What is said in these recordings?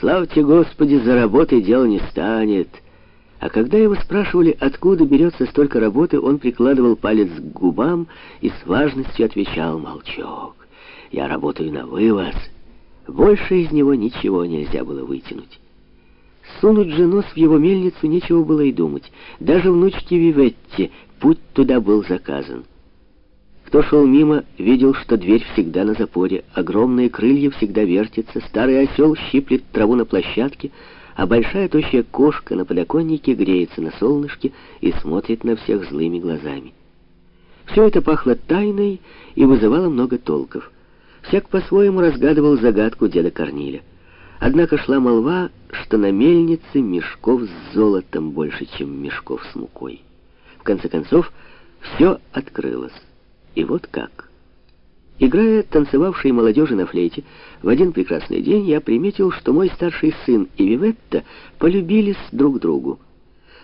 Славьте Господи, за работой дело не станет. А когда его спрашивали, откуда берется столько работы, он прикладывал палец к губам и с важностью отвечал «Молчок, я работаю на вывоз». Больше из него ничего нельзя было вытянуть. Сунуть же нос в его мельницу нечего было и думать. Даже внучке Виветте путь туда был заказан. Кто шел мимо, видел, что дверь всегда на запоре, огромные крылья всегда вертятся, старый осел щиплет траву на площадке, а большая тощая кошка на подоконнике греется на солнышке и смотрит на всех злыми глазами. Все это пахло тайной и вызывало много толков. Всяк по-своему разгадывал загадку деда Корниля. Однако шла молва, что на мельнице мешков с золотом больше, чем мешков с мукой. В конце концов, все открылось. И вот как. Играя танцевавшей молодежи на флейте, в один прекрасный день я приметил, что мой старший сын и Виветта полюбились друг другу.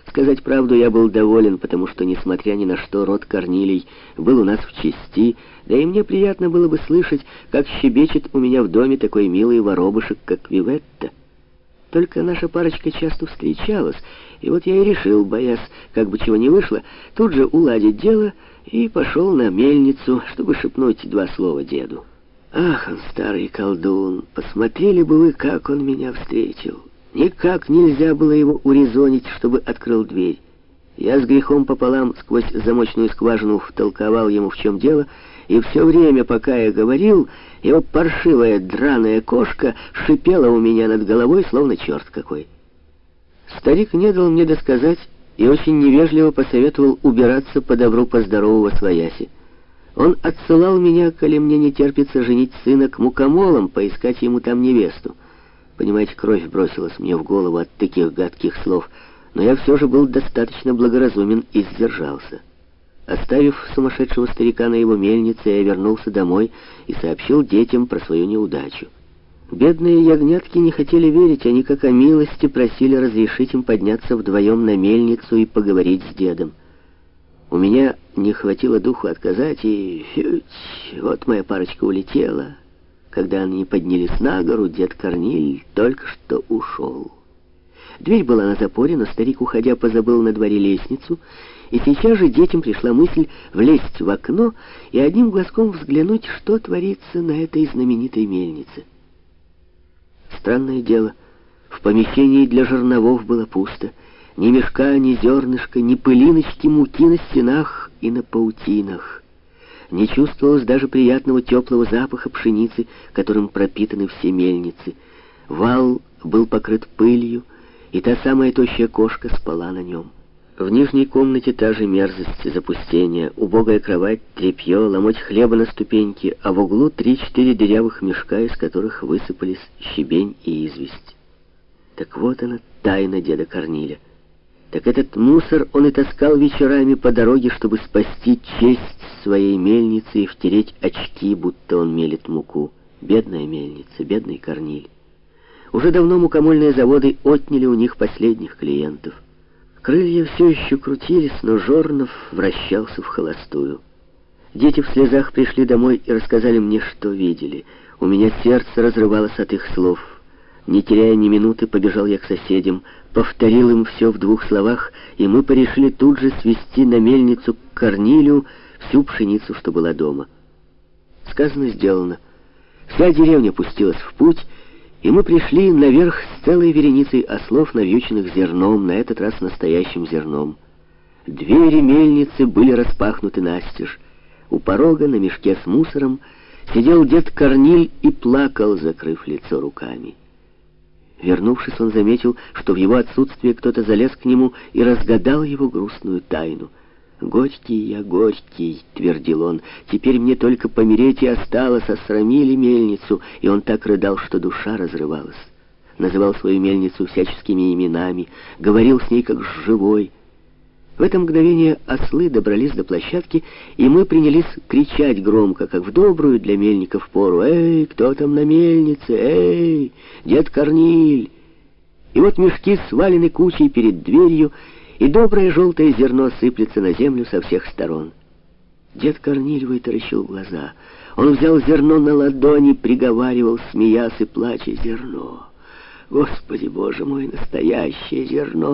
Сказать правду, я был доволен, потому что, несмотря ни на что, род Корнилий был у нас в чести, да и мне приятно было бы слышать, как щебечет у меня в доме такой милый воробушек, как Виветта. Только наша парочка часто встречалась, и вот я и решил, боясь, как бы чего не вышло, тут же уладить дело и пошел на мельницу, чтобы шепнуть два слова деду. Ах, он старый колдун, посмотрели бы вы, как он меня встретил. Никак нельзя было его урезонить, чтобы открыл дверь. Я с грехом пополам сквозь замочную скважину втолковал ему, в чем дело, и все время, пока я говорил, его паршивая драная кошка шипела у меня над головой, словно черт какой. Старик не дал мне досказать и очень невежливо посоветовал убираться по добру, по здорову во свояси. Он отсылал меня, коли мне не терпится женить сына к мукомолам, поискать ему там невесту. Понимаете, кровь бросилась мне в голову от таких гадких слов, но я все же был достаточно благоразумен и сдержался. Оставив сумасшедшего старика на его мельнице, я вернулся домой и сообщил детям про свою неудачу. Бедные ягнятки не хотели верить, они как о милости просили разрешить им подняться вдвоем на мельницу и поговорить с дедом. У меня не хватило духу отказать, и фють, вот моя парочка улетела. Когда они поднялись на гору, дед Корниль только что ушел. Дверь была на запоре, но старик, уходя, позабыл на дворе лестницу, и сейчас же детям пришла мысль влезть в окно и одним глазком взглянуть, что творится на этой знаменитой мельнице. Странное дело, в помещении для жерновов было пусто. Ни мешка, ни зернышка, ни пылиночки муки на стенах и на паутинах. Не чувствовалось даже приятного теплого запаха пшеницы, которым пропитаны все мельницы. Вал был покрыт пылью, и та самая тощая кошка спала на нем. В нижней комнате та же мерзость запустения, убогая кровать, тряпье, ломоть хлеба на ступеньке, а в углу три-четыре дырявых мешка, из которых высыпались щебень и известь. Так вот она, тайна деда Корниля. Так этот мусор он и таскал вечерами по дороге, чтобы спасти честь своей мельницы и втереть очки, будто он мелит муку. Бедная мельница, бедный Корниль. Уже давно мукомольные заводы отняли у них последних клиентов. Крылья все еще крутились, но Жорнов вращался в холостую. Дети в слезах пришли домой и рассказали мне, что видели. У меня сердце разрывалось от их слов. Не теряя ни минуты, побежал я к соседям, повторил им все в двух словах, и мы порешили тут же свести на мельницу к Корнилю всю пшеницу, что была дома. Сказано, сделано. Вся деревня пустилась в путь, и мы пришли наверх с целой вереницей ослов, навьюченных зерном, на этот раз настоящим зерном. Двери мельницы были распахнуты настежь. У порога на мешке с мусором сидел дед Корниль и плакал, закрыв лицо руками. Вернувшись, он заметил, что в его отсутствие кто-то залез к нему и разгадал его грустную тайну. «Горький я, горький», — твердил он, — «теперь мне только помереть и осталось, осрамили мельницу». И он так рыдал, что душа разрывалась. Называл свою мельницу всяческими именами, говорил с ней как с живой. В это мгновение ослы добрались до площадки, и мы принялись кричать громко, как в добрую для мельников пору. «Эй, кто там на мельнице? Эй, дед Корниль!» И вот мешки свалены кучей перед дверью, и доброе желтое зерно сыплется на землю со всех сторон. Дед Корниль вытаращил глаза. Он взял зерно на ладони, приговаривал, смеясь и плача, «Зерно! Господи, Боже мой, настоящее зерно,